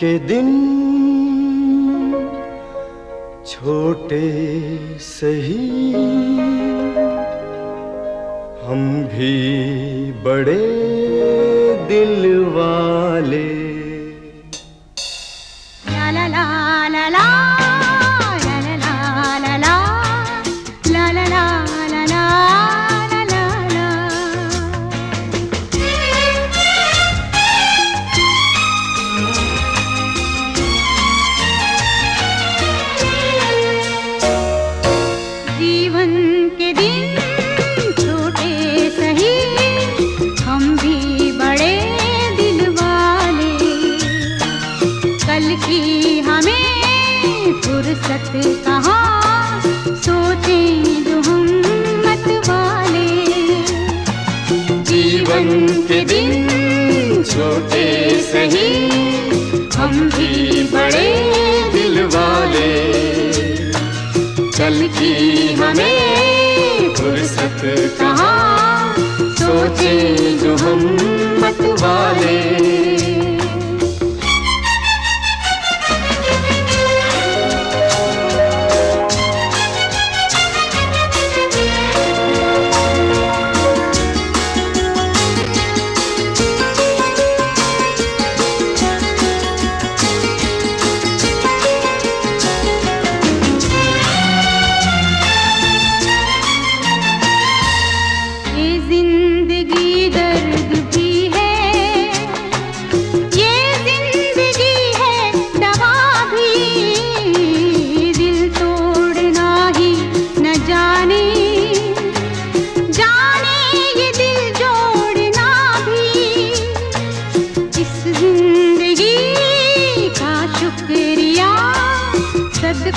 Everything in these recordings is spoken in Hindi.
के दिन छोटे से ही हम भी बड़े दिल वाले जीवन के दिन छोटे सही, हम भी बड़े दिल वाले। कल की हमें फुर्सत कहा, सोचें जो हम मत वाले। जीवन के दिन छोटे सही, हम भी कल की हमें फुर्सत कहाँ? सोचे जो हम मत वाले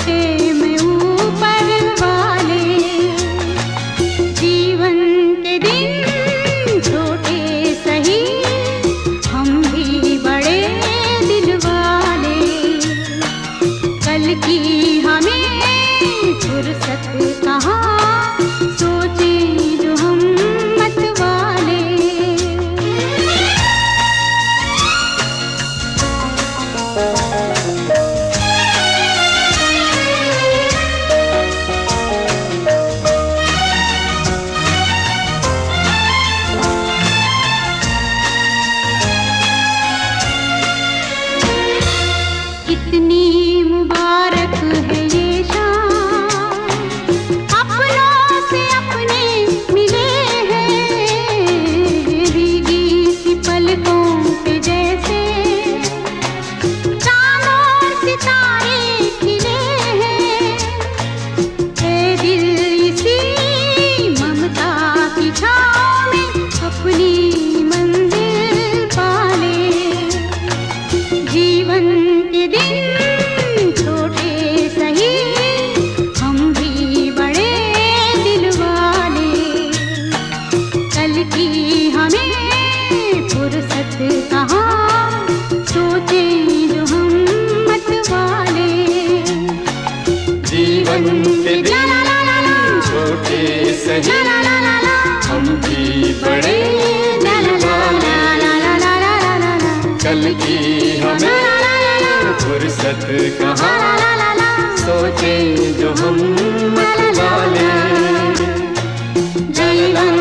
ती फुर्सत कहाँ सोचे जो हम मत वाले जलन